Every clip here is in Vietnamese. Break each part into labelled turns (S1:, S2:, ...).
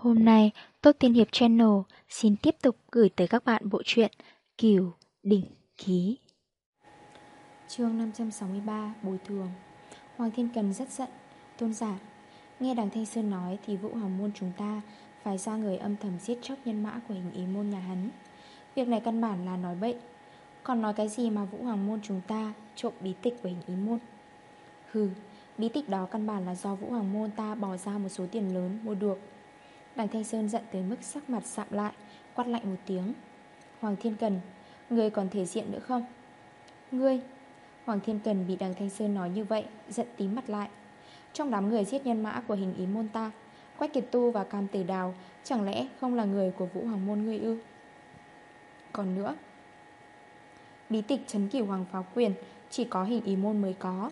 S1: Hôm nay, Tốt Tiên Hiệp Channel xin tiếp tục gửi tới các bạn bộ truyện Kiều Đỉnh Ký. chương 563 Bồi Thường Hoàng Thiên Cần rất giận, tôn giả. Nghe đằng Thanh Sơn nói thì Vũ Hoàng Môn chúng ta phải ra người âm thầm giết chóc nhân mã của hình ý môn nhà hắn. Việc này căn bản là nói bậy. Còn nói cái gì mà Vũ Hoàng Môn chúng ta trộm bí tịch của hình ý môn. Hừ, bí tịch đó căn bản là do Vũ Hoàng Môn ta bỏ ra một số tiền lớn mua được. Đằng Thanh Sơn giận tới mức sắc mặt sạm lại, Quát lạnh một tiếng. Hoàng Thiên Cần, Ngươi còn thể diện nữa không? Ngươi, Hoàng Thiên Cần bị đằng Thanh Sơn nói như vậy, Giận tím mặt lại. Trong đám người giết nhân mã của hình ý môn ta, Quách Kiệt Tu và Cam Tử Đào Chẳng lẽ không là người của Vũ Hoàng Môn ngươi ư? Còn nữa, Bí tịch Trấn cửu Hoàng Pháo Quyền Chỉ có hình ý môn mới có,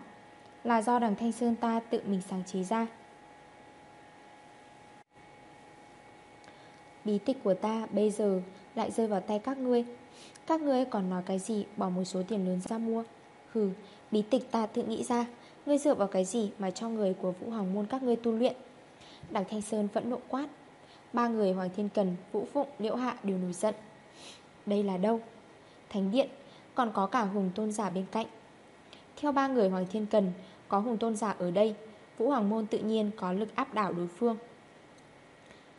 S1: Là do đằng Thanh Sơn ta tự mình sáng chế ra. Bí tịch của ta bây giờ lại rơi vào tay các ngươi. Các ngươi còn nói cái gì bỏ một số tiền lớn ra mua? Hừ, bí tịch ta tự nghĩ ra. Ngươi dựa vào cái gì mà cho người của Vũ Hoàng Môn các ngươi tu luyện? Đằng Thanh Sơn vẫn nộ quát. Ba người Hoàng Thiên Cần, Vũ Phụng, Liễu Hạ đều nổi giận. Đây là đâu? Thánh Điện, còn có cả Hùng Tôn Giả bên cạnh. Theo ba người Hoàng Thiên Cần, có Hùng Tôn Giả ở đây Vũ Hoàng Môn tự nhiên có lực áp đảo đối phương.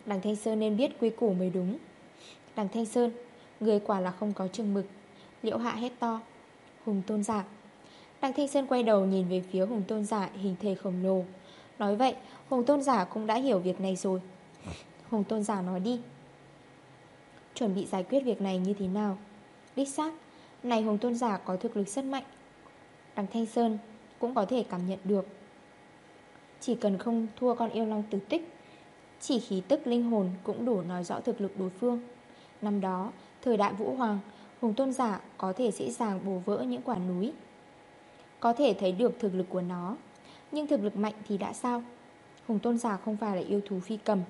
S1: Đằng Thanh Sơn nên biết quy củ mới đúng. Đằng Thanh Sơn, Người quả là không có chừng mực, Liễu hạ hét to. Hùng tôn giả Đằng Thanh Sơn quay đầu nhìn về phía Hùng tôn giả hình thể khổng lồ. Nói vậy, Hùng tôn giả cũng đã hiểu việc này rồi. Hùng tôn giả nói đi. Chuẩn bị giải quyết việc này như thế nào? Đích xác, Này Hùng tôn giả có thực lực rất mạnh. Đằng Thanh Sơn cũng có thể cảm nhận được. Chỉ cần không thua con yêu long tử tích chỉ khí tức linh hồn cũng đủ nói rõ thực lực đối phương. Năm đó, thời đại Vũ Hoàng Hùng tôn giả có thể dễ dàng bổ vỡ những quả núi Có thể thấy được thực lực của nó. Nhưng thực lực mạnh thì đã sao? Hùng tôn giả không phải là yêu thú phi cầm.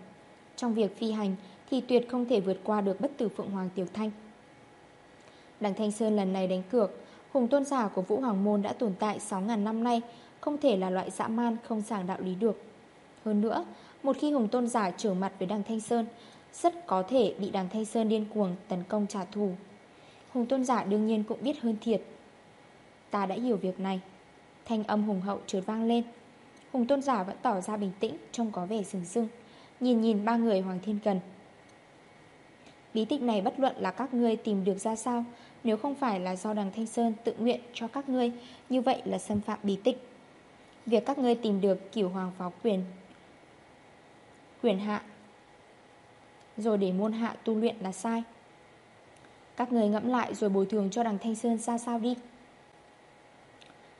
S1: Trong việc phi hành Thì tuyệt không thể vượt qua được bất tử Phượng Hoàng Tiểu Thanh. Đằng Thanh Sơn lần này đánh cược Hùng tôn giả của Vũ Hoàng Môn đã tồn tại 6.000 năm nay Không thể là loại dã man không giảng đạo lý được. Hơn nữa một khi Hùng Tôn Giả trở mặt với đằng Thanh Sơn, Rất có thể bị đằng Thanh Sơn điên cuồng tấn công trả thù. Hùng Tôn Giả đương nhiên cũng biết hơn thiệt. Ta đã hiểu việc này. Thanh âm hùng hậu trượt vang lên. Hùng Tôn Giả vẫn tỏ ra bình tĩnh, Trông có vẻ sừng sưng Nhìn nhìn ba người Hoàng Thiên Cần. Bí tịch này bất luận là các ngươi tìm được ra sao, Nếu không phải là do đằng Thanh Sơn tự nguyện cho các ngươi, Như vậy là xâm phạm bí tịch Việc các ngươi tìm được kiểu hoàng pháo quyền quyền hạ. Rồi để môn hạ tu luyện là sai. Các người ngẫm lại rồi bồi thường cho đằng Thanh Sơn ra sao đi?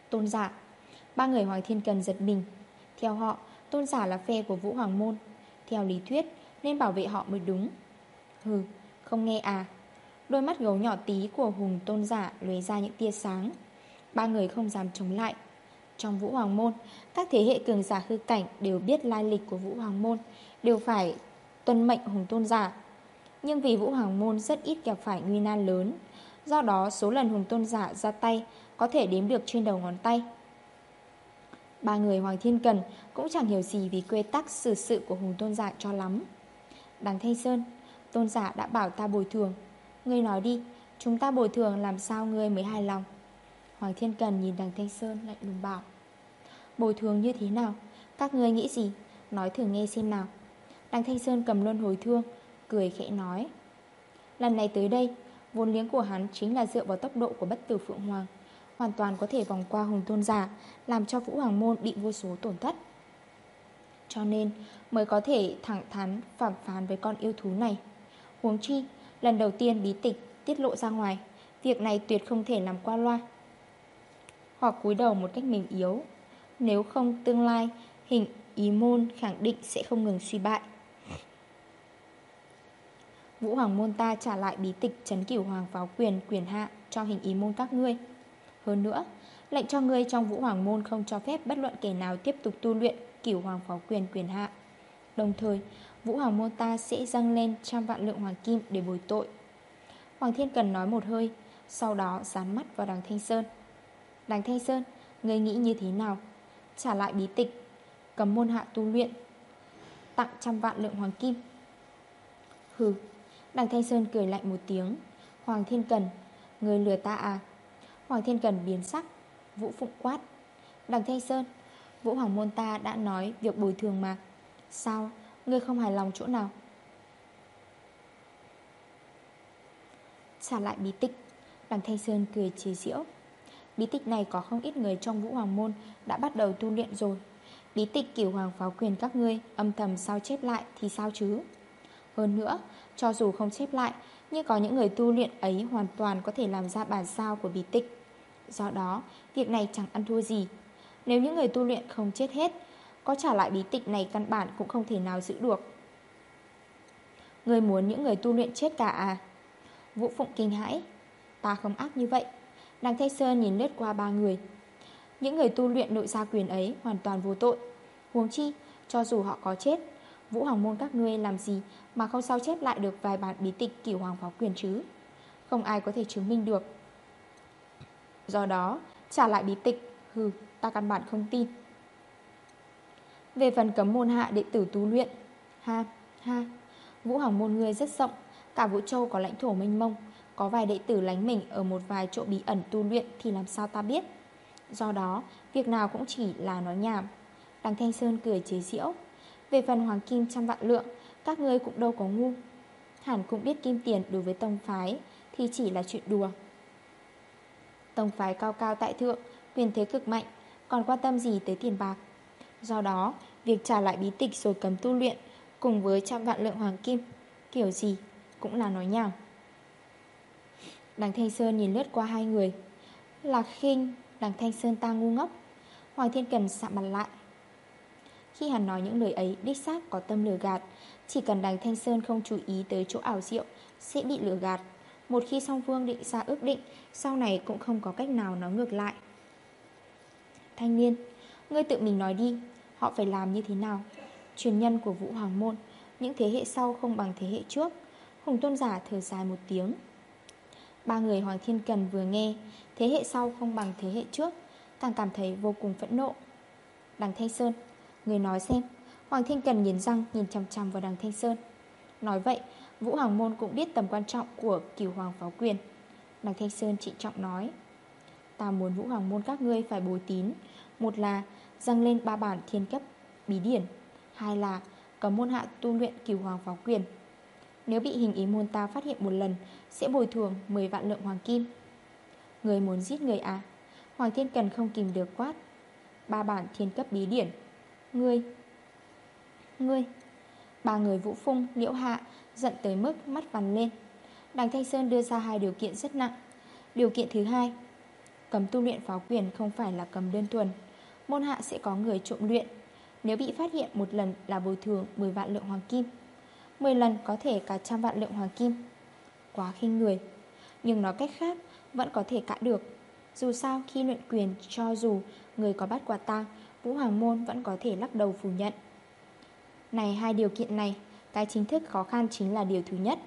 S1: Tôn giả, Ba người Hoàng Thiên Cần giật mình. Theo họ, Tôn giả là phe của Vũ Hoàng Môn. Theo lý thuyết, nên bảo vệ họ mới đúng. Hừ, không nghe à. Đôi mắt gấu nhỏ tí của Hùng Tôn giả lóe ra những tia sáng. Ba người không dám chống lại trong Vũ Hoàng Môn Các thế hệ cường giả hư cảnh đều biết lai lịch của Vũ Hoàng Môn đều phải tuân mệnh hùng tôn giả. Nhưng vì Vũ Hoàng Môn rất ít gặp phải nguy nan lớn, do đó số lần hùng tôn giả ra tay có thể đếm được trên đầu ngón tay. Ba người Hoàng Thiên Cần cũng chẳng hiểu gì vì quy tắc xử sự của hùng tôn giả cho lắm. Đằng Thanh Sơn, tôn giả đã bảo ta bồi thường. Ngươi nói đi, chúng ta bồi thường làm sao ngươi mới hài lòng. Hoàng Thiên Cần nhìn đằng Thanh Sơn lạnh lùng bảo. Bồi thường như thế nào? Các ngươi nghĩ gì? Nói thử nghe xem nào. Đằng Thanh Sơn cầm luân hồi thương, Cười khẽ nói, Lần này tới đây, Vốn liếng của hắn chính là dựa vào tốc độ của bất tử Phượng Hoàng, Hoàn toàn có thể vòng qua hùng tôn giả, Làm cho Vũ Hoàng Môn bị vô số tổn thất Cho nên mới có thể thẳng thắn phạm phán với con yêu thú này Huống chi, Lần đầu tiên bí tịch tiết lộ ra ngoài, Việc này tuyệt không thể làm qua loa hoặc cúi đầu một cách mềm yếu Nếu không tương lai Hình ý môn khẳng định sẽ không ngừng suy bại Vũ Hoàng môn ta trả lại bí tịch Trấn cửu hoàng pháo quyền quyền hạ cho hình ý môn các ngươi. Hơn nữa, lệnh cho ngươi trong Vũ Hoàng môn không cho phép bất luận kẻ nào tiếp tục tu luyện cửu hoàng pháo quyền quyền hạ. Đồng thời, Vũ Hoàng môn ta sẽ dâng lên trăm vạn lượng hoàng kim để bồi tội. Hoàng Thiên Cần nói một hơi, sau đó dán mắt vào đằng Thanh Sơn. Đành Thanh Sơn, người nghĩ như thế nào? Trả lại bí tịch, cầm môn hạ tu luyện, tặng trăm vạn lượng hoàng kim. Hừ Đằng Thanh Sơn cười lạnh một tiếng. Hoàng Thiên Cần Người lừa ta à? Hoàng Thiên Cần biến sắc Vũ Phụng quát. Đằng Thanh Sơn Vũ Hoàng Môn ta đã nói việc bồi thường mà. Sao Ngươi không hài lòng chỗ nào? Trả lại bí tịch Đằng Thanh Sơn cười chế giễu. Bí tịch này có không ít người trong Vũ Hoàng Môn Đã bắt đầu tu luyện rồi. Bí tịch kiểu hoàng pháo quyền các ngươi, Âm thầm sao chép lại thì sao chứ? Hơn nữa, Cho dù không chép lại, Nhưng có những người tu luyện ấy hoàn toàn có thể làm ra bản sao của bí tịch Do đó, Việc này chẳng ăn thua gì. Nếu những người tu luyện không chết hết, Có trả lại bí tịch này căn bản cũng không thể nào giữ được. Người muốn những người tu luyện chết cả à? Vũ Phụng kinh hãi. Ta không ác như vậy. Đằng Thanh Sơn nhìn lướt qua ba người. Những người tu luyện nội gia quyền ấy Hoàn toàn vô tội. Huống chi, cho dù họ có chết, Vũ Hoàng Môn các ngươi làm gì Mà không sao chép lại được vài bản bí tịch kiểu Hoàng Pháo Quyền chứ? Không ai có thể chứng minh được. Do đó, trả lại bí tịch, Hừ, ta căn bản không tin. Về phần cấm môn hạ đệ tử tu luyện, Ha ha, Vũ Hoàng Môn ngươi rất rộng, Cả Vũ Châu có lãnh thổ mênh mông có vài đệ tử lánh mình ở một vài chỗ bí ẩn tu luyện Thì làm sao ta biết? Do đó, việc nào cũng chỉ là nói nhảm. Đằng Thanh Sơn cười chế diễu Về phần hoàng kim trăm vạn lượng, Các ngươi cũng đâu có ngu. Hẳn cũng biết kim tiền đối với tông phái Thì chỉ là chuyện đùa. Tông phái cao cao tại thượng, Quyền thế cực mạnh, Còn quan tâm gì tới tiền bạc? Do đó, việc trả lại bí tịch rồi cấm tu luyện Cùng với trăm vạn lượng hoàng kim, Kiểu gì cũng là nói nhảm. Đằng Thanh Sơn nhìn lướt qua hai người. Lạc khinh, Đằng Thanh Sơn ta ngu ngốc. Hoàng Thiên Cần sạm mặt lại. Khi hắn nói những lời ấy, Đích xác có tâm lừa gạt. Chỉ cần đằng Thanh Sơn không chú ý tới chỗ ảo diệu, Sẽ bị lừa gạt. Một khi song phương định ra ước định, Sau này cũng không có cách nào nói ngược lại. Thanh niên, Ngươi tự mình nói đi, Họ phải làm như thế nào? Truyền nhân của Vũ Hoàng Môn, Những thế hệ sau không bằng thế hệ trước. Hùng tôn giả thở dài một tiếng. Ba người Hoàng Thiên Cần vừa nghe, Thế hệ sau không bằng thế hệ trước, Càng cảm thấy vô cùng phẫn nộ. Đằng Thanh Sơn, Người nói xem, Hoàng Thiên Cần nhìn răng nhìn chằm chằm vào đằng Thanh Sơn. Nói vậy, Vũ Hoàng Môn cũng biết tầm quan trọng của cửu Hoàng Pháo Quyền. Đằng Thanh Sơn trị trọng nói, Ta muốn Vũ Hoàng Môn các ngươi phải bồi tín. Một là dâng lên ba bản thiên cấp bí điển, Hai là có môn hạ tu luyện cửu Hoàng Pháo Quyền. Nếu bị hình ý môn ta phát hiện một lần Sẽ bồi thường 10 vạn lượng hoàng kim. Người muốn giết người à? Hoàng Thiên Cần không kìm được quát. Ba bản thiên cấp bí điển. Ngươi Ngươi. Ba người Vũ Phung, Liễu Hạ Giận tới mức mắt vằn lên. Đằng Thanh Sơn đưa ra hai điều kiện rất nặng. Điều kiện thứ hai Cấm tu luyện pháo quyền không phải là cầm đơn thuần. Môn hạ sẽ có người trộm luyện. Nếu bị phát hiện một lần là bồi thường 10 vạn lượng hoàng kim. 10 lần có thể cả trăm vạn lượng hoàng kim. Quá khinh người. Nhưng nói cách khác, Vẫn có thể cãi được. Dù sao, khi luyện quyền, cho dù Người có bắt quả tang Vũ Hoàng Môn vẫn có thể lắc đầu phủ nhận. Này, hai điều kiện này, Cái chính thức khó khăn chính là điều thứ nhất,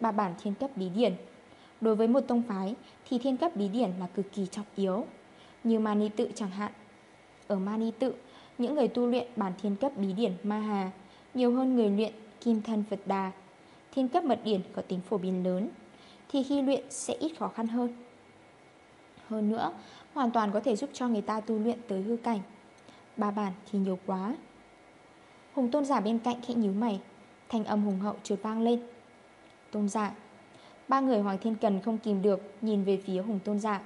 S1: Ba bản thiên cấp bí điển. Đối với một tông phái, Thì thiên cấp bí điển là cực kỳ trọng yếu. Như Mani tự chẳng hạn. Ở Mani tự, Những người tu luyện bản thiên cấp bí điển Ma Hà, Nhiều hơn người luyện Kim Thân Phật Đà, Thiên cấp mật điển có tính phổ biến lớn, Thì khi luyện sẽ ít khó khăn hơn. Hơn nữa, Hoàn toàn có thể giúp cho người ta tu luyện tới hư cảnh. Ba bản thì nhiều quá. Hùng tôn giả bên cạnh khẽ nhíu mày, Thanh âm hùng hậu trượt vang lên. Tôn giả, Ba người Hoàng Thiên Cần không kìm được Nhìn về phía Hùng tôn giả.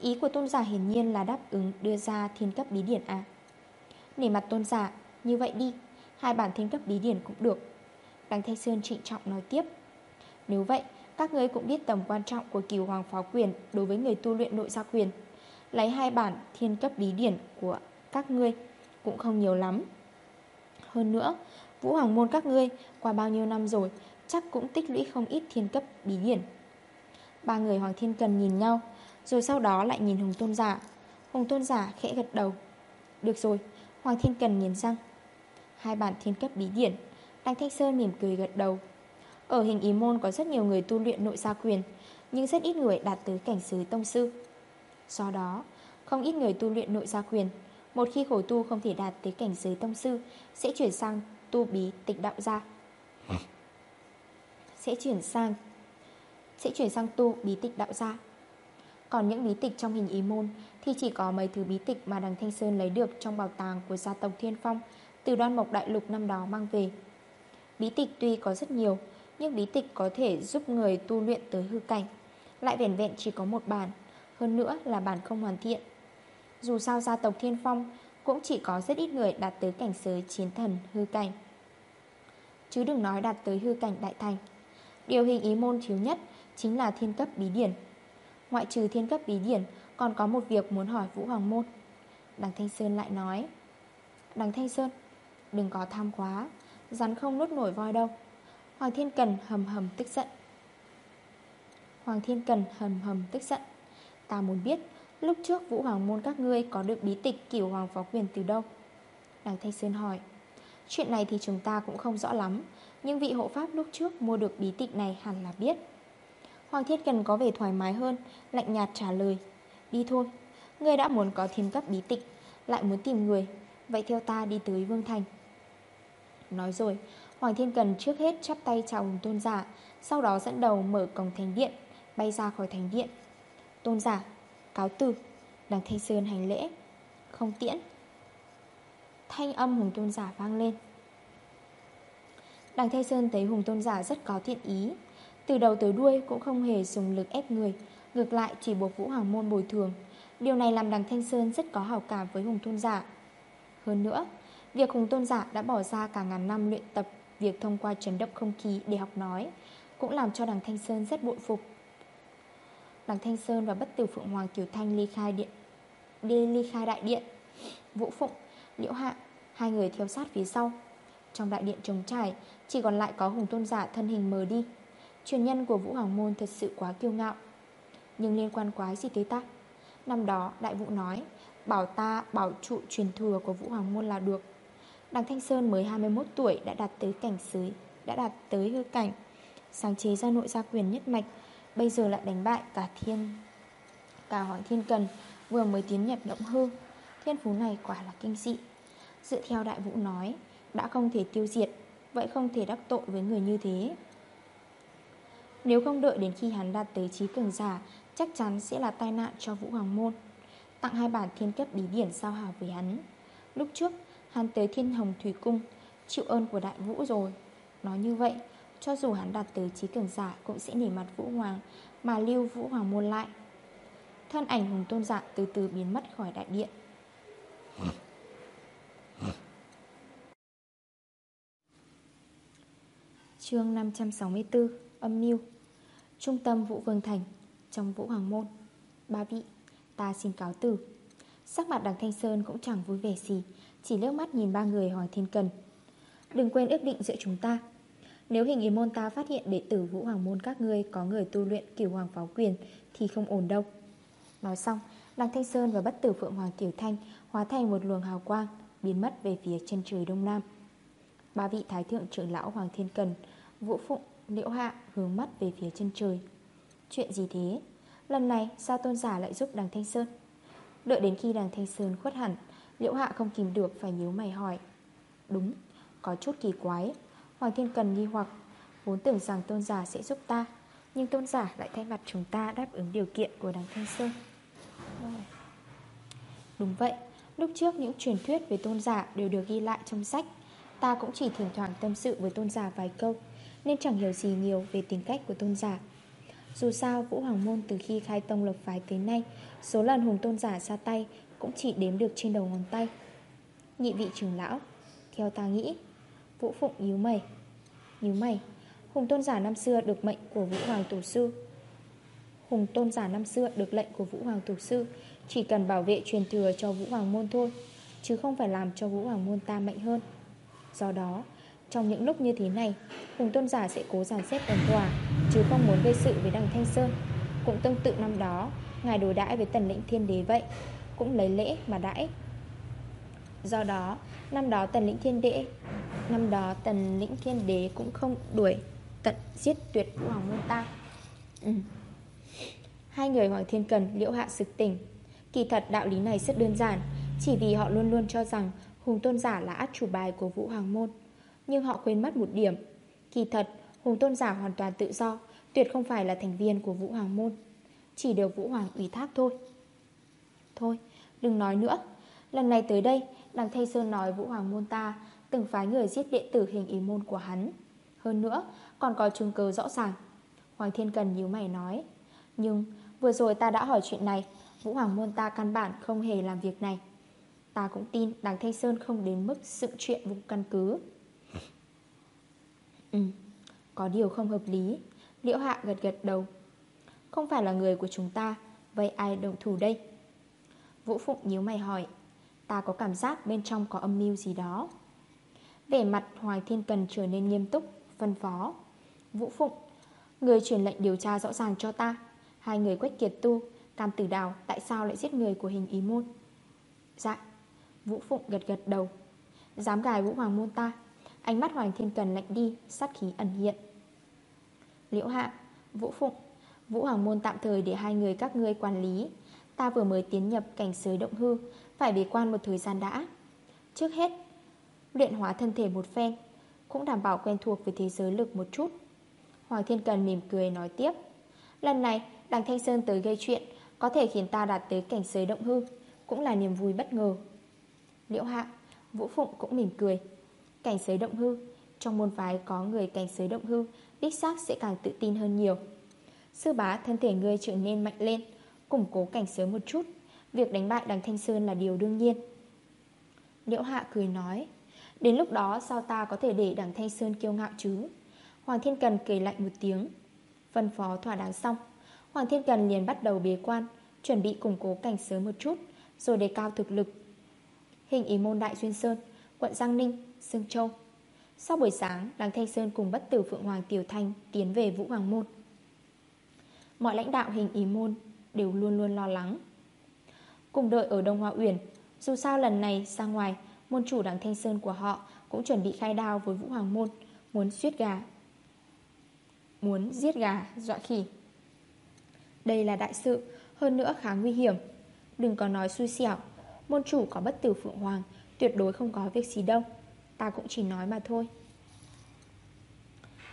S1: Ý của tôn giả hiển nhiên là đáp ứng Đưa ra thiên cấp bí điển à Nể mặt tôn giả, Như vậy đi. Hai bản thiên cấp bí điển cũng được. Đằng Thanh Sơn trịnh trọng nói tiếp. Nếu vậy, các ngươi cũng biết tầm quan trọng của kiều hoàng pháo quyền Đối với người tu luyện nội gia quyền. Lấy hai bản thiên cấp bí điển của các ngươi Cũng không nhiều lắm. Hơn nữa, Vũ Hoàng môn các ngươi qua bao nhiêu năm rồi, Chắc cũng tích lũy không ít thiên cấp bí điển. Ba người Hoàng Thiên Cần nhìn nhau, Rồi sau đó lại nhìn Hùng Tôn Giả. Hùng Tôn Giả khẽ gật đầu. Được rồi, Hoàng Thiên Cần nhìn răng. Hai bản thiên cấp bí điển. Đăng Thanh Sơn mỉm cười gật đầu. Ở hình ý môn có rất nhiều người tu luyện nội gia quyền Nhưng rất ít người đạt tới cảnh giới tông sư. Do đó Không ít người tu luyện nội gia quyền Một khi khổ tu không thể đạt tới cảnh giới tông sư Sẽ chuyển sang tu bí tịch đạo gia. Sẽ chuyển sang Sẽ chuyển sang tu bí tịch đạo gia. Còn những bí tịch trong hình ý môn Thì chỉ có mấy thứ bí tịch mà đằng Thanh Sơn lấy được Trong bảo tàng của gia tộc Thiên Phong từ đoan mộc đại lục năm đó mang về. Bí tịch tuy có rất nhiều, Nhưng bí tịch có thể giúp người tu luyện tới hư cảnh. Lại vẹn vẹn chỉ có một bản, Hơn nữa là bản không hoàn thiện. Dù sao gia tộc Thiên Phong Cũng chỉ có rất ít người đạt tới cảnh giới chiến thần hư cảnh. Chứ đừng nói đạt tới hư cảnh đại thành. Điều hình ý môn thiếu nhất Chính là thiên cấp bí điển. Ngoại trừ thiên cấp bí điển, Còn có một việc muốn hỏi Vũ Hoàng Môn. Đằng Thanh Sơn lại nói, Đằng Thanh Sơn Đừng có tham quá, Rắn không nuốt nổi voi đâu. Hoàng Thiên Cần hầm hầm tức giận. Hoàng Thiên Cần hầm hầm tức giận. Ta muốn biết, Lúc trước Vũ Hoàng Môn các ngươi có được bí tịch kiểu Hoàng Phó Quyền từ đâu? Đằng Thanh Sơn hỏi. Chuyện này thì chúng ta cũng không rõ lắm, Nhưng vị hộ pháp lúc trước mua được bí tịch này hẳn là biết. Hoàng Thiên Cần có vẻ thoải mái hơn, Lạnh nhạt trả lời. Đi thôi, Ngươi đã muốn có thiên cấp bí tịch, Lại muốn tìm người, Vậy theo ta đi tới Vương Thành. Nói rồi, Hoàng Thiên Cần trước hết chắp tay chào Hùng Tôn Giả, Sau đó dẫn đầu mở cổng thánh điện, Bay ra khỏi thánh điện. Tôn Giả, Cáo từ Đằng Thanh Sơn hành lễ, Không tiễn. Thanh âm Hùng Tôn Giả vang lên. Đằng Thanh Sơn thấy Hùng Tôn Giả rất có thiện ý, Từ đầu tới đuôi cũng không hề dùng lực ép người, Ngược lại chỉ buộc Vũ Hoàng Môn bồi thường. Điều này làm đằng Thanh Sơn rất có hào cảm với Hùng Tôn Giả. Hơn nữa Việc Hùng Tôn Giả đã bỏ ra cả ngàn năm luyện tập Việc thông qua chấn động không khí để học nói Cũng làm cho đằng Thanh Sơn rất bội phục. Đằng Thanh Sơn và bất tử Phượng Hoàng Kiều Thanh ly khai điện Đi ly khai đại điện. Vũ Phụng, Liễu Hạ Hai người theo sát phía sau. Trong đại điện trống trải Chỉ còn lại có Hùng Tôn Giả thân hình mờ đi. Truyền nhân của Vũ Hoàng Môn thật sự quá kiêu ngạo. Nhưng liên quan quái gì tới ta? Năm đó đại vũ nói Bảo ta bảo trụ truyền thừa của Vũ Hoàng Môn là được. Đặng Thanh Sơn mới 21 tuổi đã đạt tới cảnh giới, Đã đạt tới hư cảnh. Sáng chế ra nội gia quyền nhất mạch, Bây giờ lại đánh bại cả thiên, Cả Hoàng Thiên Cần, Vừa mới tiến nhập động hư. Thiên phú này quả là kinh dị. Dựa theo đại vũ nói, Đã không thể tiêu diệt, Vậy không thể đắc tội với người như thế. Nếu không đợi đến khi hắn đạt tới trí cường giả, Chắc chắn sẽ là tai nạn cho Vũ Hoàng Môn. Tặng hai bản thiên cấp bí điển sao hào với hắn. Lúc trước Hắn tới thiên hồng thủy cung, Chịu ơn của đại vũ rồi. Nói như vậy, Cho dù hắn đạt tới trí cường giả Cũng sẽ nể mặt vũ hoàng Mà lưu vũ hoàng môn lại. Thân ảnh hùng tôn giả từ từ biến mất khỏi đại điện. Chương 564 Âm mưu. Trung tâm Vũ Vương Thành, Trong Vũ Hoàng Môn. Ba vị, Ta xin cáo từ. Sắc mặt đằng Thanh Sơn cũng chẳng vui vẻ gì chỉ lướt mắt nhìn ba người hỏi Thiên Cần. Đừng quên ước định giữa chúng ta. Nếu hình ý môn ta phát hiện đệ tử Vũ Hoàng Môn các ngươi Có người tu luyện kiểu Hoàng Pháo Quyền Thì không ổn đâu. Nói xong Đằng Thanh Sơn và bất tử Phượng Hoàng Tiểu Thanh Hóa thành một luồng hào quang Biến mất về phía chân trời Đông Nam. Ba vị Thái Thượng trưởng lão Hoàng Thiên Cần Vũ Phụng, Liễu Hạ hướng mắt về phía chân trời. Chuyện gì thế? Lần này sao tôn giả lại giúp đằng Thanh Sơn? Đợi đến khi đằng Thanh Sơn khuất hẳn Liễu Hạ không kìm được phải nhíu mày hỏi. Đúng, có chút kỳ quái. Hoàng Thiên Cần nghi hoặc Vốn tưởng rằng tôn giả sẽ giúp ta Nhưng tôn giả lại thay mặt chúng ta đáp ứng điều kiện của đằng Thanh Sơn. Đúng vậy Lúc trước những truyền thuyết về tôn giả đều được ghi lại trong sách. Ta cũng chỉ thỉnh thoảng tâm sự với tôn giả vài câu Nên chẳng hiểu gì nhiều về tính cách của tôn giả. Dù sao Vũ Hoàng Môn từ khi khai tông lập phái tới nay Số lần hùng tôn giả ra tay cũng chỉ đếm được trên đầu ngón tay. Nhị vị trưởng lão, Theo ta nghĩ, Vũ Phụng nhíu mày Nhíu mày. Hùng tôn giả năm xưa được mệnh của Vũ Hoàng Tổ Sư. Hùng tôn giả năm xưa được lệnh của Vũ Hoàng Tổ Sư, Chỉ cần bảo vệ truyền thừa cho Vũ Hoàng Môn thôi, Chứ không phải làm cho Vũ Hoàng Môn ta mạnh hơn. Do đó, Trong những lúc như thế này, Hùng tôn giả sẽ cố giàn xếp ổn hòa Chứ không muốn gây sự với đằng Thanh Sơn. Cũng tương tự năm đó, Ngài đối đãi với tần lĩnh thiên đế vậy. Cũng lấy lễ mà đãi. Do đó, Năm đó tần lĩnh thiên đế, Năm đó tần lĩnh thiên đế cũng không đuổi Tận giết tuyệt vũ hoàng môn ta ừ. Hai người Hoàng Thiên Cần, liễu hạ sực tỉnh, Kỳ thật đạo lý này rất đơn giản, Chỉ vì họ luôn luôn cho rằng Hùng tôn giả là át chủ bài của Vũ Hoàng Môn, Nhưng họ quên mất một điểm. Kỳ thật, Hùng tôn giả hoàn toàn tự do, Tuyệt không phải là thành viên của Vũ Hoàng Môn, Chỉ được Vũ Hoàng ủy thác thôi. Thôi đừng nói nữa. Lần này tới đây Đằng Thanh Sơn nói Vũ Hoàng Môn ta Từng phái người giết đệ tử hình ý môn của hắn. Hơn nữa còn có chứng cứ rõ ràng. Hoàng Thiên Cần nhíu mày nói Nhưng vừa rồi ta đã hỏi chuyện này Vũ Hoàng Môn ta căn bản không hề làm việc này. Ta cũng tin Đằng Thanh Sơn không đến mức sự chuyện vô căn cứ. Ừ Có điều không hợp lý. Liễu Hạ gật gật đầu Không phải là người của chúng ta Vậy ai động thủ đây Vũ Phụng nhíu mày hỏi, Ta có cảm giác bên trong có âm mưu gì đó? Vẻ mặt Hoàng Thiên Cần trở nên nghiêm túc, Phân phó, Vũ Phụng, Người truyền lệnh điều tra rõ ràng cho ta. Hai người quách kiệt tu Cam tử đào, tại sao lại giết người của hình ý môn? Dạ. Vũ Phụng gật gật đầu. Dám gài Vũ Hoàng môn ta. Ánh mắt Hoàng Thiên Cần lạnh đi, Sát khí ẩn hiện. Liễu Hạ, Vũ Phụng, Vũ Hoàng môn tạm thời để hai người các ngươi quản lý. Ta vừa mới tiến nhập cảnh giới động hư, Phải bế quan một thời gian đã. Trước hết, Luyện hóa thân thể một phen, Cũng đảm bảo quen thuộc với thế giới lực một chút. Hoàng Thiên Cần mỉm cười nói tiếp, Lần này, đằng Thanh Sơn tới gây chuyện, Có thể khiến ta đạt tới cảnh giới động hư, Cũng là niềm vui bất ngờ. Liễu Hạ, Vũ Phụng cũng mỉm cười, Cảnh giới động hư, Trong môn phái có người cảnh giới động hư, Đích xác sẽ càng tự tin hơn nhiều. Sư bá thân thể ngươi trở nên mạnh lên Củng cố cảnh giới một chút. Việc đánh bại đằng Thanh Sơn là điều đương nhiên. Liễu Hạ cười nói Đến lúc đó sao ta có thể để đằng Thanh Sơn kiêu ngạo chứ? Hoàng Thiên Cần cười lạnh một tiếng. Phân phó thỏa đáng xong Hoàng Thiên Cần liền bắt đầu bế quan Chuẩn bị củng cố cảnh giới một chút Rồi đề cao thực lực. Hình ý môn Đại Duyên Sơn Quận Giang Ninh, Sương Châu. Sau buổi sáng, đằng Thanh Sơn cùng bất tử Phượng Hoàng Tiểu Thanh Tiến về Vũ Hoàng Môn. Mọi lãnh đạo hình ý môn Đều luôn luôn lo lắng. Cùng đợi ở Đông Hoa Uyển Dù sao lần này ra ngoài Môn chủ đằng Thanh Sơn của họ Cũng chuẩn bị khai đao với Vũ Hoàng Môn Muốn giết gà Muốn giết gà, dọa khỉ. Đây là đại sự Hơn nữa khá nguy hiểm. Đừng có nói xui xẻo Môn chủ có bất tử Phượng Hoàng Tuyệt đối không có việc gì đâu. Ta cũng chỉ nói mà thôi.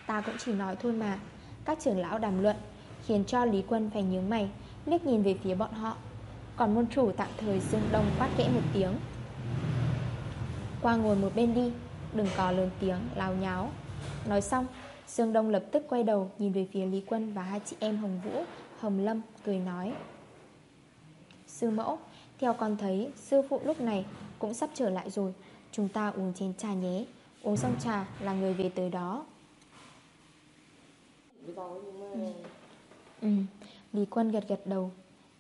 S1: Ta cũng chỉ nói thôi mà Các trưởng lão đàm luận Khiến cho Lý Quân phải nhướng mày liếc nhìn về phía bọn họ Còn môn chủ tạm thời Dương Đông quát kẽ một tiếng. Qua ngồi một bên đi Đừng có lớn tiếng lao nháo. Nói xong Dương Đông lập tức quay đầu Nhìn về phía Lý Quân và hai chị em Hồng Vũ Hồng Lâm cười nói. Sư mẫu Theo con thấy sư phụ lúc này Cũng sắp trở lại rồi Chúng ta uống chén trà nhé. Uống xong trà là người về tới đó. Ừ, ừ. Lý Quân gật gật đầu.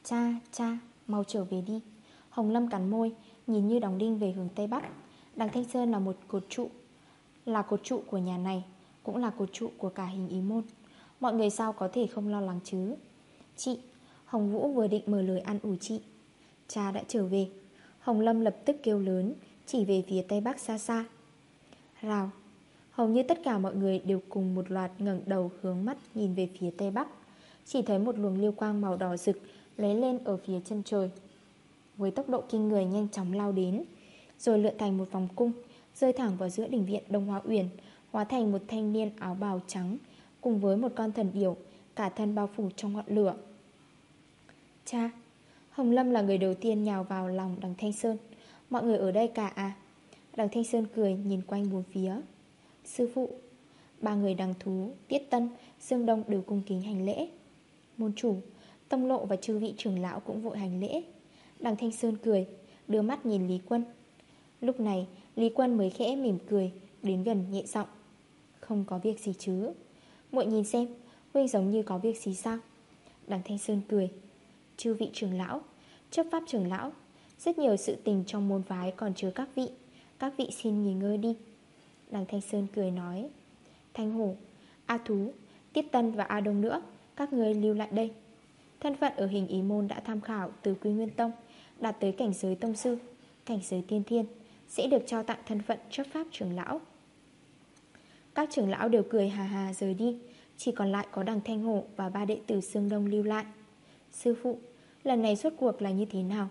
S1: Cha, cha, mau trở về đi. Hồng Lâm cắn môi Nhìn như đóng đinh về hướng Tây Bắc. Đằng Thanh Sơn là một cột trụ Là cột trụ của nhà này Cũng là cột trụ của cả hình ý môn. Mọi người sao có thể không lo lắng chứ? Chị Hồng Vũ vừa định mở lời ăn ủi chị. Cha đã trở về. Hồng Lâm lập tức kêu lớn Chỉ về phía Tây Bắc xa xa. Rào. Hầu như tất cả mọi người đều cùng một loạt ngẩng đầu hướng mắt nhìn về phía Tây Bắc. Chỉ thấy một luồng liêu quang màu đỏ rực lấy lên ở phía chân trời. Với tốc độ kinh người nhanh chóng lao đến Rồi lượn thành một vòng cung Rơi thẳng vào giữa đỉnh viện Đông Hoa Uyển Hóa thành một thanh niên áo bào trắng Cùng với một con thần điểu Cả thân bao phủ trong ngọn lửa. Cha Hồng Lâm là người đầu tiên nhào vào lòng đằng Thanh Sơn. Mọi người ở đây cả à? Đằng Thanh Sơn cười nhìn quanh bốn phía. Sư phụ Ba người đằng thú, Tiết Tân, Dương Đông đều cung kính hành lễ. Môn chủ Tông lộ và chư vị trưởng lão cũng vội hành lễ. Đằng Thanh Sơn cười Đưa mắt nhìn Lý Quân. Lúc này Lý Quân mới khẽ mỉm cười Đến gần nhẹ giọng. Không có việc gì chứ? Muội nhìn xem Huynh giống như có việc gì sao? Đằng Thanh Sơn cười Chư vị trưởng lão Chấp pháp trưởng lão Rất nhiều sự tình trong môn phái còn chứa các vị Các vị xin nghỉ ngơi đi. Đằng Thanh Sơn cười nói Thanh Hổ, A Thú, Tiết Tân và A Đông nữa các người lưu lại đây. Thân phận ở hình ý môn đã tham khảo từ Quy Nguyên Tông, Đạt tới cảnh giới tông sư, Cảnh giới tiên thiên, Sẽ được trao tặng thân phận chấp pháp trưởng lão. Các trưởng lão đều cười hà hà rời đi, Chỉ còn lại có đằng Thanh Hổ Và ba đệ tử Sương Đông lưu lại. Sư phụ, Lần này suốt cuộc là như thế nào?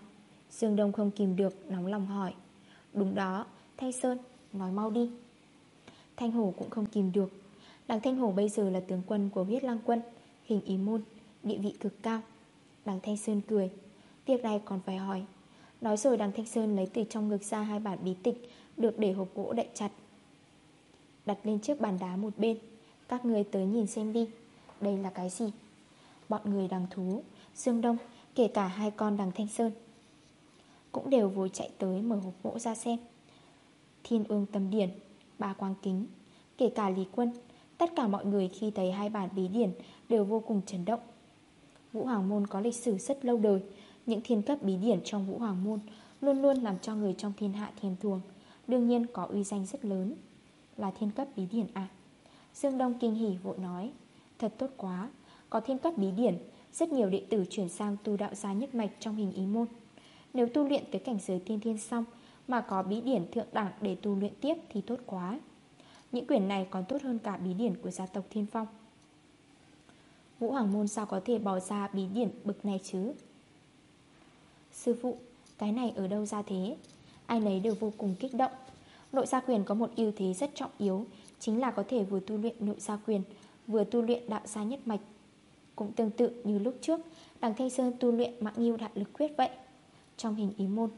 S1: Dương Đông không kìm được nóng lòng hỏi. Đúng đó, Thanh Sơn, Nói mau đi. Thanh Hổ cũng không kìm được. Đằng Thanh Hổ bây giờ là tướng quân của huyết lang quân Hình ý môn, địa vị cực cao. Đằng Thanh Sơn cười Việc này còn phải hỏi. Nói rồi đằng Thanh Sơn lấy từ trong ngực ra hai bản bí tịch Được để hộp gỗ đậy chặt. Đặt lên chiếc bàn đá một bên Các người tới nhìn xem đi. Đây là cái gì? Bọn người đằng thú, Dương Đông Kể cả hai con đằng Thanh Sơn Cũng đều vội chạy tới mở hộp gỗ ra xem. Thiên ương tâm điển Ba quang kính Kể cả Lý Quân Tất cả mọi người khi thấy hai bản bí điển Đều vô cùng chấn động. Vũ Hoàng Môn có lịch sử rất lâu đời, Những thiên cấp bí điển trong Vũ Hoàng Môn Luôn luôn làm cho người trong thiên hạ thèm thuồng, Đương nhiên có uy danh rất lớn. Là thiên cấp bí điển à? Dương Đông kinh hỉ vội nói, Thật tốt quá, Có thiên cấp bí điển, Rất nhiều đệ tử chuyển sang tu đạo gia nhất mạch trong hình ý môn. Nếu tu luyện tới cảnh giới tiên thiên xong Mà có bí điển thượng đẳng để tu luyện tiếp thì tốt quá. Những quyển này còn tốt hơn cả bí điển của gia tộc Thiên Phong. Vũ Hoàng Môn sao có thể bỏ ra bí điển bực này chứ? Sư phụ, Cái này ở đâu ra thế? Ai nấy đều vô cùng kích động. Nội gia quyền có một ưu thế rất trọng yếu, Chính là có thể vừa tu luyện nội gia quyền, Vừa tu luyện đạo gia nhất mạch. Cũng tương tự như lúc trước, Đằng Thanh Sơn tu luyện mạng yêu đại lực quyết vậy. Trong hình ý môn,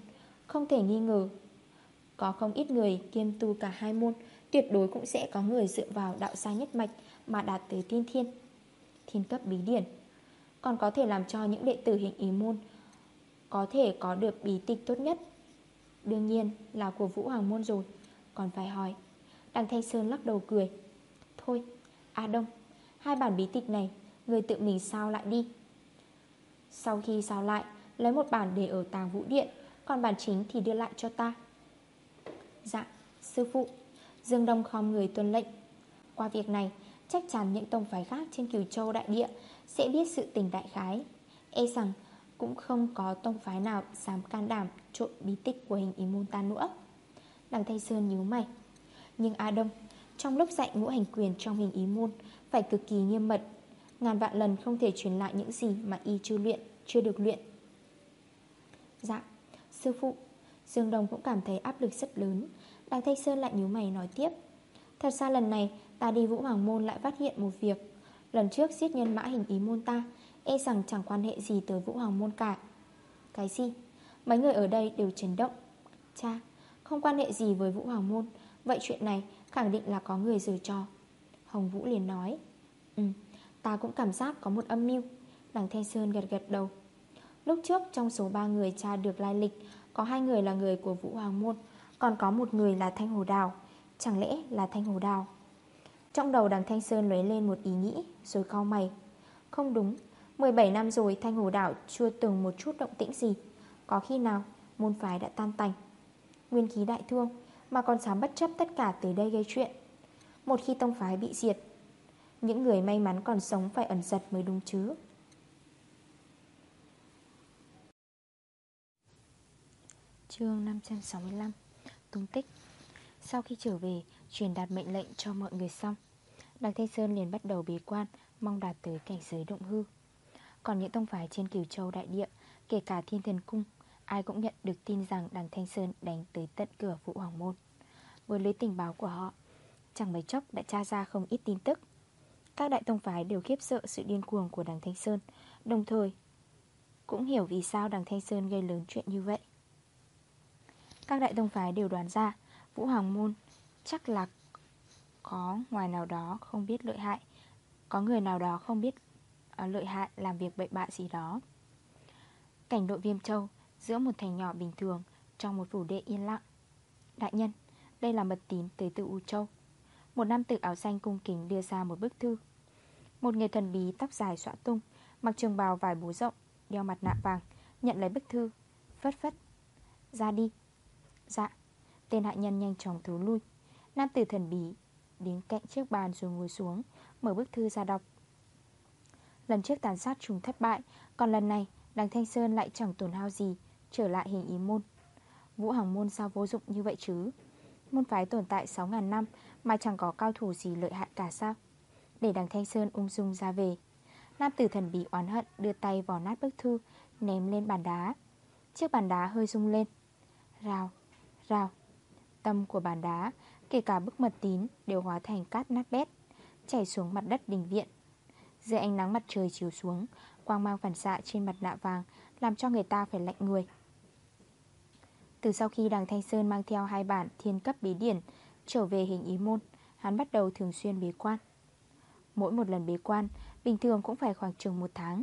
S1: Không thể nghi ngờ, Có không ít người kiêm tu cả hai môn, Tuyệt đối cũng sẽ có người dựa vào đạo gia nhất mạch Mà đạt tới tiên thiên. Thiên cấp bí điển. Còn có thể làm cho những đệ tử hình ý môn Có thể có được bí tịch tốt nhất. Đương nhiên là của Vũ Hoàng Môn rồi. Còn phải hỏi Đằng Thanh Sơn lắc đầu cười. Thôi, A Đông Hai bản bí tịch này Người tự mình sao lại đi? Sau khi sao lại Lấy một bản để ở tàng vũ điện Còn bản chính thì đưa lại cho ta. Dạ, sư phụ. Dương Đông khom người tuân lệnh. Qua việc này Chắc chắn những tông phái khác trên cửu châu đại địa Sẽ biết sự tình đại khái. E rằng cũng không có tông phái nào Dám can đảm trộn bí tích của hình ý môn ta nữa. Đằng Thanh Sơn nhíu mày. Nhưng A Đông Trong lúc dạy ngũ hành quyền trong hình ý môn Phải cực kỳ nghiêm mật. Ngàn vạn lần không thể truyền lại những gì Mà y chưa luyện, chưa được luyện. Dạ, sư phụ. Dương Đồng cũng cảm thấy áp lực rất lớn. Đằng Thanh Sơn lại nhíu mày nói tiếp. Thật ra lần này Ta đi Vũ Hoàng Môn lại phát hiện một việc. Lần trước giết nhân mã hình ý môn ta E rằng chẳng quan hệ gì tới Vũ Hoàng Môn cả. Cái gì? Mấy người ở đây đều chấn động. Cha, không quan hệ gì với Vũ Hoàng Môn. Vậy chuyện này khẳng định là có người rời trò. Hồng Vũ liền nói. Ừ, ta cũng cảm giác có một âm mưu. Đằng Thanh Sơn gật gật đầu. Lúc trước trong số 3 người cha được lai lịch Có hai người là người của Vũ Hoàng Môn Còn có một người là Thanh Hồ Đào. Chẳng lẽ là Thanh Hồ Đào? Trong đầu đằng Thanh Sơn lấy lên một ý nghĩ, Rồi cau mày. Không đúng 17 năm rồi Thanh Hồ Đảo chưa từng một chút động tĩnh gì. Có khi nào môn phái đã tan tành? Nguyên khí đại thương, Mà còn dám bất chấp tất cả tới đây gây chuyện. Một khi tông phái bị diệt, Những người may mắn còn sống phải ẩn giật mới đúng chứ? Chương 565 Tung tích. Sau khi trở về Truyền đạt mệnh lệnh cho mọi người xong. Đằng Thanh Sơn liền bắt đầu bế quan, Mong đạt tới cảnh giới động hư. Còn những tông phái trên cửu châu đại địa, Kể cả thiên thần cung, Ai cũng nhận được tin rằng đằng Thanh Sơn đánh tới tận cửa Vũ Hoàng Môn. Với lấy tình báo của họ, Chẳng mấy chốc đã tra ra không ít tin tức. Các đại tông phái đều khiếp sợ sự điên cuồng của đằng Thanh Sơn, Đồng thời Cũng hiểu vì sao đằng Thanh Sơn gây lớn chuyện như vậy. Các đại tông phái đều đoán ra Vũ Hoàng Môn Chắc là có ngoài nào đó không biết lợi hại. Có người nào đó không biết à, lợi hại làm việc bậy bạ gì đó. Cảnh đội viêm châu Giữa một thành nhỏ bình thường Trong một phủ đệ yên lặng. Đại nhân, đây là mật tín tới từ U Châu. Một nam tử áo xanh cung kính đưa ra một bức thư. Một người thần bí tóc dài xõa tung Mặc trường bào vải bố rộng Đeo mặt nạ vàng Nhận lấy bức thư Phất phất. Ra đi. Dạ. Tên hạ nhân nhanh chóng thấu lui. Nam tử thần bí Đến cạnh chiếc bàn rồi ngồi xuống Mở bức thư ra đọc. Lần trước tàn sát chúng thất bại Còn lần này đằng Thanh Sơn lại chẳng tổn hao gì Trở lại hình ý môn. Vũ Hằng Môn sao vô dụng như vậy chứ? Môn phái tồn tại 6.000 năm Mà chẳng có cao thủ gì lợi hại cả sao? Để đằng Thanh Sơn ung dung ra về Nam tử thần bí oán hận Đưa tay vào nát bức thư Ném lên bàn đá. Chiếc bàn đá hơi rung lên. Rào, rào. Tâm của bàn đá Kể cả bức mật tín đều hóa thành cát nát bét, Chảy xuống mặt đất đình viện. Dưới ánh nắng mặt trời chiếu xuống, Quang mang phản xạ trên mặt nạ vàng Làm cho người ta phải lạnh người. Từ sau khi đằng Thanh Sơn mang theo hai bản thiên cấp bí điển Trở về hình ý môn, Hắn bắt đầu thường xuyên bế quan. Mỗi một lần bế quan, Bình thường cũng phải khoảng chừng một tháng,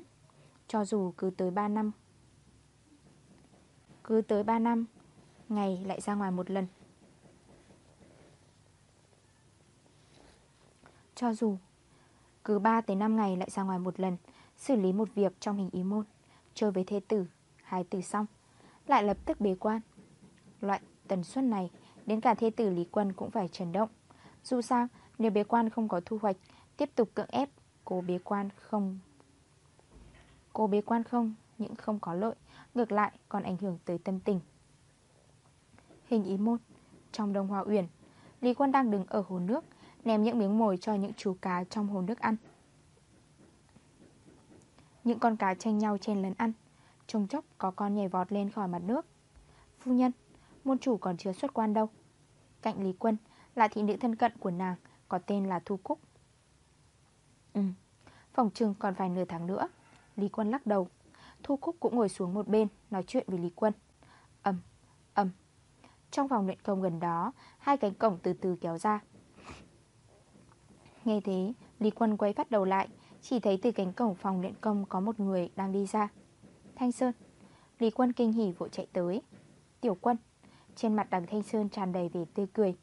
S1: Cho dù cứ tới 3 năm. Cứ tới 3 năm, Ngày lại ra ngoài một lần. Cho dù. Cứ 3 tới 5 ngày lại ra ngoài một lần, Xử lý một việc trong hình ý môn, Chơi với thê tử Hai tử xong, Lại lập tức bế quan. Loại tần suất này, Đến cả thê tử Lý Quân cũng phải chấn động. Dù sao, nếu bế quan không có thu hoạch, Tiếp tục cưỡng ép, Cô bế quan không, Cô bế quan không Những không có lợi, Ngược lại còn ảnh hưởng tới tâm tình. Hình ý môn, Trong đông hoa uyển, Lý Quân đang đứng ở hồ nước Ném những miếng mồi cho những chú cá trong hồ nước ăn. Những con cá tranh nhau trên lấn ăn. Trông chốc có con nhảy vọt lên khỏi mặt nước. Phu nhân Môn chủ còn chưa xuất quan đâu. Cạnh Lý Quân là thị nữ thân cận của nàng Có tên là Thu Cúc. Ừ Phòng trừng còn vài nửa tháng nữa. Lý Quân lắc đầu. Thu Cúc cũng ngồi xuống một bên Nói chuyện với Lý Quân. Âm, âm Trong phòng luyện công gần đó Hai cánh cổng từ từ kéo ra. Nghe thế, Lý Quân quay phát đầu lại, Chỉ thấy từ cánh cổng phòng luyện công có một người đang đi ra. Thanh Sơn. Lý Quân kinh hỉ vội chạy tới. Tiểu Quân. Trên mặt đằng Thanh Sơn tràn đầy vẻ tươi cười.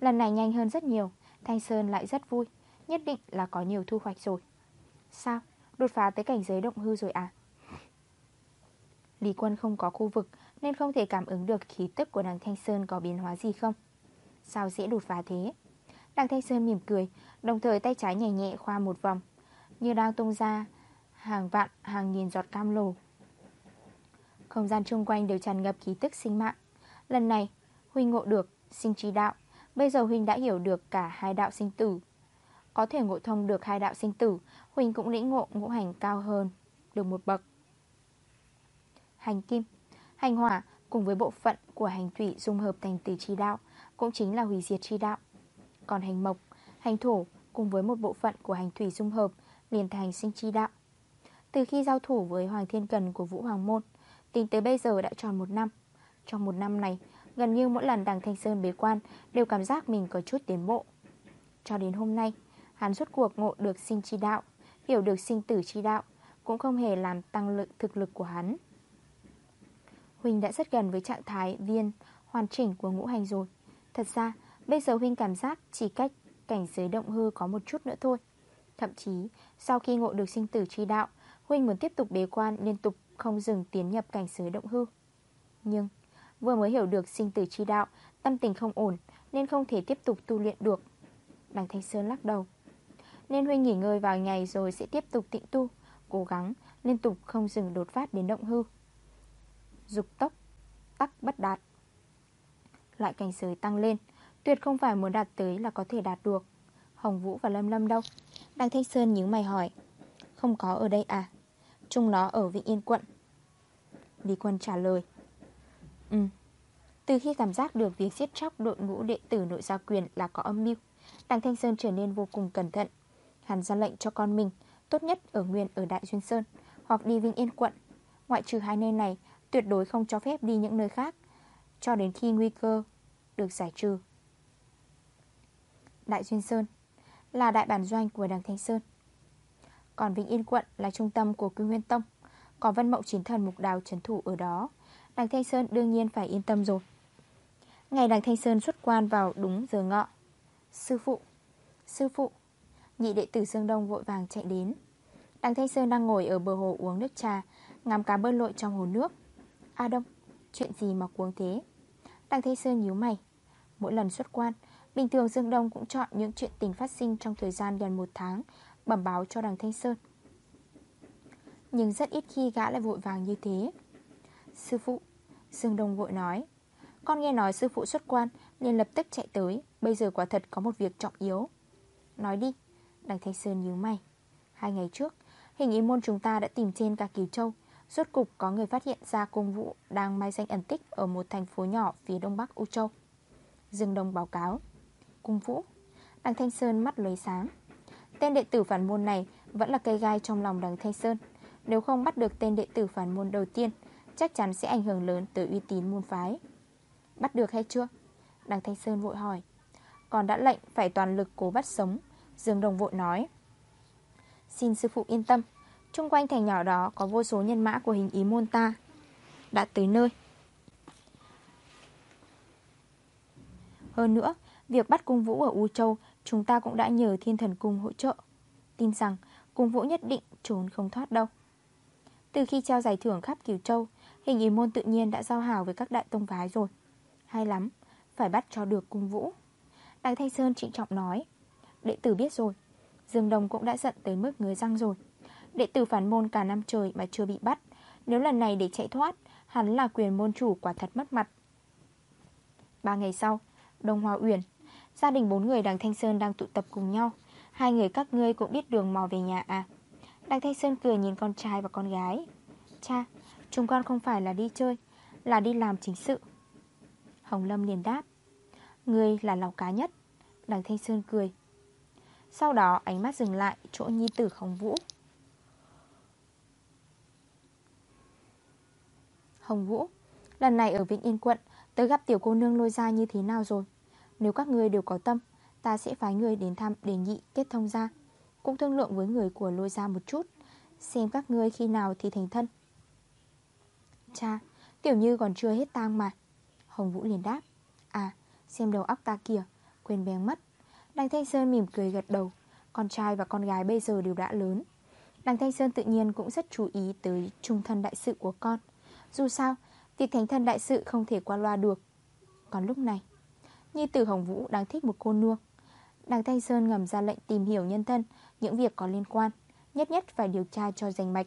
S1: Lần này nhanh hơn rất nhiều, Thanh Sơn lại rất vui, Nhất định là có nhiều thu hoạch rồi. Sao? Đột phá tới cảnh giới động hư rồi à? Lý Quân không có khu vực Nên không thể cảm ứng được khí tức của đằng Thanh Sơn có biến hóa gì không. Sao dễ đột phá thế? Đặng Thanh Sơn mỉm cười, Đồng thời tay trái nhẹ nhẹ khoa một vòng. Như đang tung ra Hàng vạn, hàng nghìn giọt cam lồ. Không gian chung quanh đều tràn ngập khí tức sinh mạng. Lần này Huynh ngộ được sinh trí đạo. Bây giờ Huynh đã hiểu được cả hai đạo sinh tử. Có thể ngộ thông được hai đạo sinh tử Huynh cũng lĩnh ngộ, ngũ hành cao hơn Được một bậc. Hành kim, Hành hỏa cùng với bộ phận của hành thủy dung hợp thành tử chi đạo Cũng chính là hủy diệt chi đạo. Còn hành mộc, hành thổ cùng với một bộ phận của hành thủy dung hợp liền thành sinh chi đạo. Từ khi giao thủ với Hoàng Thiên Cần của Vũ Hoàng Môn Tính tới bây giờ đã tròn một năm. Trong một năm này Gần như mỗi lần đằng Thanh Sơn bế quan Đều cảm giác mình có chút tiến bộ. Cho đến hôm nay Hắn suốt cuộc ngộ được sinh chi đạo Hiểu được sinh tử chi đạo Cũng không hề làm tăng lượng thực lực của hắn. Huỳnh đã rất gần với trạng thái viên Hoàn chỉnh của ngũ hành rồi. Thật ra bây giờ Huynh cảm giác Chỉ cách cảnh giới động hư có một chút nữa thôi. Thậm chí, Sau khi ngộ được sinh tử tri đạo, Huynh muốn tiếp tục bế quan, liên tục Không dừng tiến nhập cảnh giới động hư. Nhưng, Vừa mới hiểu được sinh tử tri đạo, Tâm tình không ổn, Nên không thể tiếp tục tu luyện được. Đằng Thanh Sơn lắc đầu. Nên Huynh nghỉ ngơi vài ngày rồi sẽ tiếp tục tịnh tu, Cố gắng liên tục không dừng đột phát đến động hư. Dục tốc, Tắc bất đạt. Loại cảnh giới tăng lên Tuyệt không phải muốn đạt tới là có thể đạt được. Hồng Vũ và Lâm Lâm đâu? Đăng Thanh Sơn nhíu mày hỏi. Không có ở đây à? Chúng nó ở Vĩnh Yên quận. Lý Quân trả lời. Ừ. Từ khi cảm giác được việc giết chóc đội ngũ đệ tử nội gia quyền là có âm mưu Đằng Thanh Sơn trở nên vô cùng cẩn thận. Hắn ra lệnh cho con mình Tốt nhất ở nguyên ở Đại Duyên Sơn Hoặc đi Vinh Yên quận. Ngoại trừ hai nơi này Tuyệt đối không cho phép đi những nơi khác Cho đến khi nguy cơ được giải trừ Đại Duyên Sơn, Là đại bản doanh của đằng Thanh Sơn. Còn Vĩnh Yên quận là trung tâm của cư Nguyên Tông, Có Vân Mộng Chiến Thần Mục Đào trấn thủ ở đó. Đằng Thanh Sơn đương nhiên phải yên tâm rồi. Ngày đằng Thanh Sơn xuất quan vào đúng giờ ngọ, Sư phụ Sư phụ, Nhị đệ tử Dương Đông vội vàng chạy đến. Đằng Thanh Sơn đang ngồi ở bờ hồ uống nước trà, Ngắm cá bơi lội trong hồ nước. A Đông, Chuyện gì mà cuống thế? Đằng Thanh Sơn nhíu mày. Mỗi lần xuất quan Bình thường Dương Đông cũng chọn những chuyện tình phát sinh trong thời gian gần một tháng, Bẩm báo cho đằng Thanh Sơn. Nhưng rất ít khi gã lại vội vàng như thế. Sư phụ, Dương Đông vội nói, Con nghe nói sư phụ xuất quan liền lập tức chạy tới, Bây giờ quả thật có một việc trọng yếu. Nói đi. Đằng Thanh Sơn nhớ mày. Hai ngày trước, Hình ý môn chúng ta đã tìm trên cả Kiều Châu, Rốt cục có người phát hiện ra cung vụ Đang mai danh ẩn tích ở một thành phố nhỏ Phía đông bắc U Châu. Dương Đông báo cáo. Cung vũ. Đằng Thanh Sơn mắt lấy sáng. Tên đệ tử phản môn này Vẫn là cây gai trong lòng đằng Thanh Sơn. Nếu không bắt được tên đệ tử phản môn đầu tiên, Chắc chắn sẽ ảnh hưởng lớn tới uy tín môn phái. Bắt được hay chưa? Đằng Thanh Sơn vội hỏi. Còn đã lệnh phải toàn lực cố bắt sống, Dương Đồng vội nói. Xin sư phụ yên tâm Trung quanh thành nhỏ đó có vô số nhân mã của hình ý môn ta Đã tới nơi. Hơn nữa Việc bắt cung vũ ở U Châu, Chúng ta cũng đã nhờ thiên thần cung hỗ trợ. Tin rằng, cung vũ nhất định trốn không thoát đâu. Từ khi trao giải thưởng khắp Kiều Châu, Hình ý môn tự nhiên đã giao hảo với các đại tông phái rồi. Hay lắm, Phải bắt cho được cung vũ. Đại Thanh Sơn trịnh trọng nói, Đệ tử biết rồi, Dương Đồng cũng đã giận tới mức người răng rồi. Đệ tử phản môn cả năm trời mà chưa bị bắt, Nếu lần này để chạy thoát, Hắn là quyền môn chủ quả thật mất mặt. Ba ngày sau, Đông Hoa Uyển Gia đình bốn người đằng Thanh Sơn đang tụ tập cùng nhau. Hai người các ngươi cũng biết đường mò về nhà à? Đằng Thanh Sơn cười nhìn con trai và con gái. Cha, Chúng con không phải là đi chơi, Là đi làm chính sự. Hồng Lâm liền đáp. Ngươi là lão cá nhất. Đằng Thanh Sơn cười. Sau đó ánh mắt dừng lại chỗ nhi tử Hồng Vũ. Hồng Vũ, Lần này ở Vĩnh Yên quận Tới gặp tiểu cô nương lôi ra như thế nào rồi? Nếu các người đều có tâm, Ta sẽ phái người đến thăm, đề nghị, kết thông ra Cũng thương lượng với người của lôi ra một chút, Xem các ngươi khi nào thì thành thân. Cha, Tiểu như còn chưa hết tang mà. Hồng Vũ liền đáp. À xem đầu óc ta kìa, Quên bén mất. Đăng Thanh Sơn mỉm cười gật đầu. Con trai và con gái bây giờ đều đã lớn. Đằng Thanh Sơn tự nhiên cũng rất chú ý tới trung thân đại sự của con. Dù sao, Việc thành thân đại sự không thể qua loa được. Còn lúc này Nhi tử Hồng Vũ đang thích một cô nương. Đằng Thanh Sơn ngầm ra lệnh tìm hiểu nhân thân, Những việc có liên quan, Nhất nhất phải điều tra cho danh mạch.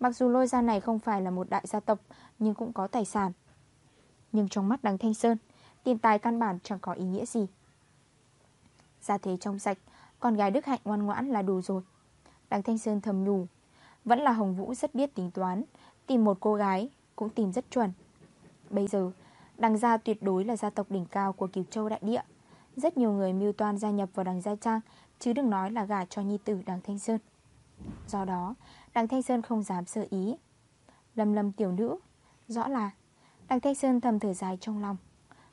S1: Mặc dù lôi gia này không phải là một đại gia tộc, Nhưng cũng có tài sản. Nhưng trong mắt đằng Thanh Sơn, Tiền tài căn bản chẳng có ý nghĩa gì. Gia thế trong sạch, Con gái Đức Hạnh ngoan ngoãn là đủ rồi. Đằng Thanh Sơn thầm nhủ, Vẫn là Hồng Vũ rất biết tính toán, Tìm một cô gái cũng tìm rất chuẩn. Bây giờ Đằng Gia tuyệt đối là gia tộc đỉnh cao của Kiều Châu Đại Địa. Rất nhiều người mưu toan gia nhập vào đằng Gia Trang, Chứ đừng nói là gả cho nhi tử đằng Thanh Sơn. Do đó, Đằng Thanh Sơn không dám sơ ý. Lâm lâm tiểu nữ, Rõ là Đằng Thanh Sơn thầm thở dài trong lòng.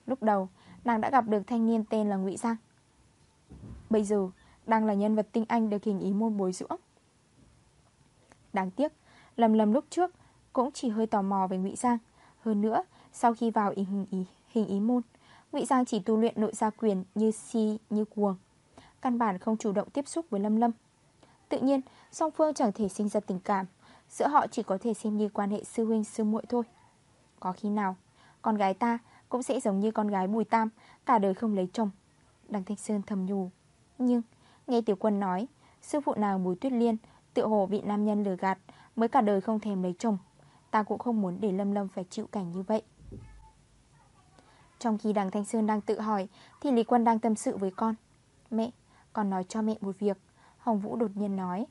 S1: Lúc đầu, nàng đã gặp được thanh niên tên là Ngụy Giang. Bây giờ, Đang là nhân vật tinh anh được hình ý môn bồi dưỡng. Đáng tiếc, Lâm lâm lúc trước Cũng chỉ hơi tò mò về Ngụy Giang. Hơn nữa sau khi vào hình ý, hình ý môn Ngụy Giang chỉ tu luyện nội gia quyền như si như cuồng. Căn bản không chủ động tiếp xúc với Lâm Lâm. Tự nhiên song phương chẳng thể sinh ra tình cảm Giữa họ chỉ có thể xem như quan hệ sư huynh sư muội thôi. Có khi nào Con gái ta cũng sẽ giống như con gái Bùi Tam Cả đời không lấy chồng. Đằng Thanh Sơn thầm nhủ. Nhưng nghe Tiểu Quân nói Sư phụ nàng Bùi Tuyết Liên Tự hồ bị nam nhân lừa gạt Mới cả đời không thèm lấy chồng. Ta cũng không muốn để Lâm Lâm phải chịu cảnh như vậy. Trong khi đằng Thanh Sơn đang tự hỏi Thì Lý Quân đang tâm sự với con. Mẹ, con nói cho mẹ một việc. Hồng Vũ đột nhiên nói.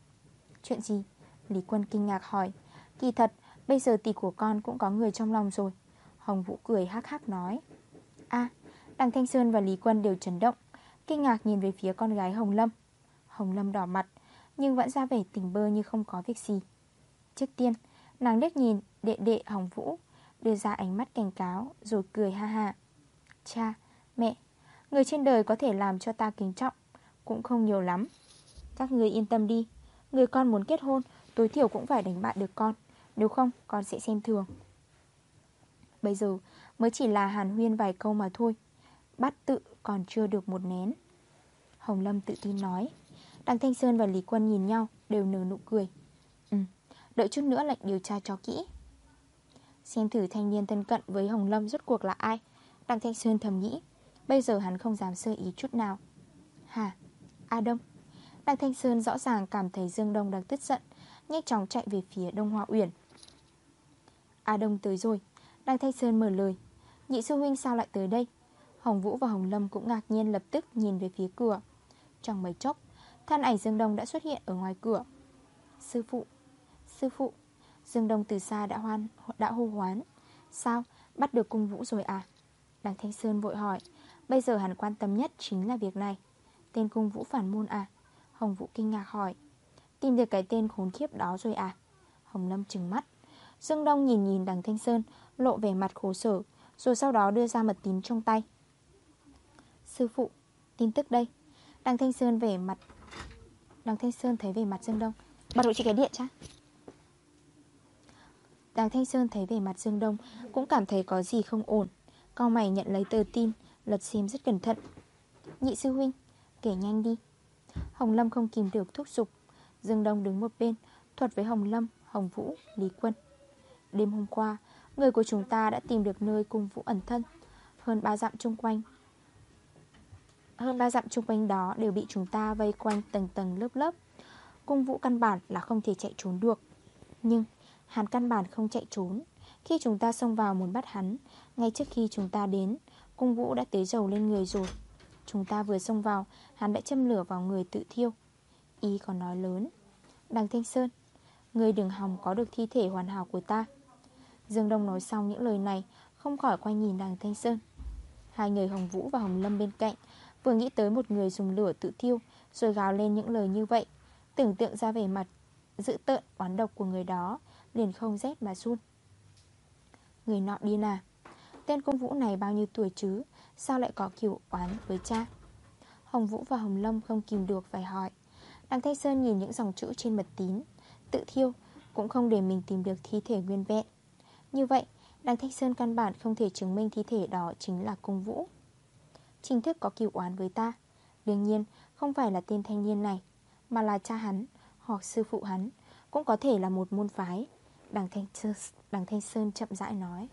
S1: Chuyện gì? Lý Quân kinh ngạc hỏi. Kỳ thật, bây giờ tỷ của con cũng có người trong lòng rồi. Hồng Vũ cười hắc hắc nói. A Đằng Thanh Sơn và Lý Quân đều chấn động Kinh ngạc nhìn về phía con gái Hồng Lâm. Hồng Lâm đỏ mặt Nhưng vẫn ra vẻ tỉnh bơ như không có việc gì. Trước tiên Nàng đếch nhìn đệ đệ Hồng Vũ Đưa ra ánh mắt cảnh cáo Rồi cười ha ha. Cha, mẹ Người trên đời có thể làm cho ta kính trọng Cũng không nhiều lắm. Các người yên tâm đi Người con muốn kết hôn Tối thiểu cũng phải đánh bại được con Nếu không con sẽ xem thường. Bây giờ mới chỉ là hàn huyên vài câu mà thôi Bắt tự còn chưa được một nén. Hồng Lâm tự tin nói Đăng Thanh Sơn và Lý Quân nhìn nhau Đều nở nụ cười. Ừ, đợi chút nữa lệnh điều tra cho kỹ. Xem thử thanh niên thân cận với Hồng Lâm rốt cuộc là ai Đăng Thanh Sơn thầm nghĩ Bây giờ hắn không dám sơ ý chút nào. Hà, A Đông. Đăng Thanh Sơn rõ ràng cảm thấy Dương Đông đang tức giận Nhanh chóng chạy về phía Đông Hoa Uyển. A Đông tới rồi. Đăng Thanh Sơn mở lời. Nhị sư huynh sao lại tới đây? Hồng Vũ và Hồng Lâm cũng ngạc nhiên lập tức nhìn về phía cửa. Trong mấy chốc Thân ảnh Dương Đông đã xuất hiện ở ngoài cửa. Sư phụ Sư phụ Dương Đông từ xa đã hoan đã hô hoán. Sao? Bắt được cung vũ rồi à? Đăng Thanh Sơn vội hỏi, Bây giờ hắn quan tâm nhất chính là việc này. Tên cung vũ phản môn à? Hồng Vũ kinh ngạc hỏi, Tìm được cái tên khốn khiếp đó rồi à? Hồng Lâm trừng mắt, Dương Đông nhìn nhìn đằng Thanh Sơn, Lộ vẻ mặt khổ sở, Rồi sau đó đưa ra mật tín trong tay. Sư phụ, Tin tức đây. Đằng Thanh Sơn về mặt Đằng Thanh Sơn thấy về mặt Dương Đông Bật hộ chị cái điện chá Đằng Thanh Sơn thấy về mặt Dương Đông Cũng cảm thấy có gì không ổn Cao mày nhận lấy tờ tin. Lật xem rất cẩn thận. Nhị sư huynh Kể nhanh đi. Hồng Lâm không kìm được thúc giục. Dương Đông đứng một bên Thuật với Hồng Lâm, Hồng Vũ, Lý Quân. Đêm hôm qua Người của chúng ta đã tìm được nơi cung vũ ẩn thân. Hơn ba dặm chung quanh Hơn ba dặm chung quanh đó Đều bị chúng ta vây quanh tầng tầng lớp lớp. Cung vũ căn bản là không thể chạy trốn được. Nhưng Hắn căn bản không chạy trốn. Khi chúng ta xông vào muốn bắt hắn, Ngay trước khi chúng ta đến, Cung vũ đã tế dầu lên người rồi. Chúng ta vừa xông vào, Hắn đã châm lửa vào người tự thiêu. Ý còn nói lớn, Đằng Thanh Sơn, Người đừng hòng có được thi thể hoàn hảo của ta. Dương Đông nói xong những lời này, Không khỏi quay nhìn đằng Thanh Sơn. Hai người Hồng Vũ và Hồng Lâm bên cạnh Vừa nghĩ tới một người dùng lửa tự thiêu, Rồi gào lên những lời như vậy. Tưởng tượng ra vẻ mặt Dự tợn, oán độc của người đó, Liền không rét mà run. Người nọ đi à Tên công vũ này bao nhiêu tuổi chứ? Sao lại có kiểu oán với cha? Hồng Vũ và Hồng Lâm không kìm được phải hỏi. Đằng Thanh Sơn nhìn những dòng chữ trên mật tín. Tự thiêu, Cũng không để mình tìm được thi thể nguyên vẹn. Như vậy Đằng Thanh Sơn căn bản không thể chứng minh thi thể đó chính là cung vũ. Chính thức có kiểu oán với ta. Đương nhiên, không phải là tên thanh niên này, Mà là cha hắn Hoặc sư phụ hắn, Cũng có thể là một môn phái. Đằng Thanh Sơn, Đằng Thanh Sơn chậm rãi nói.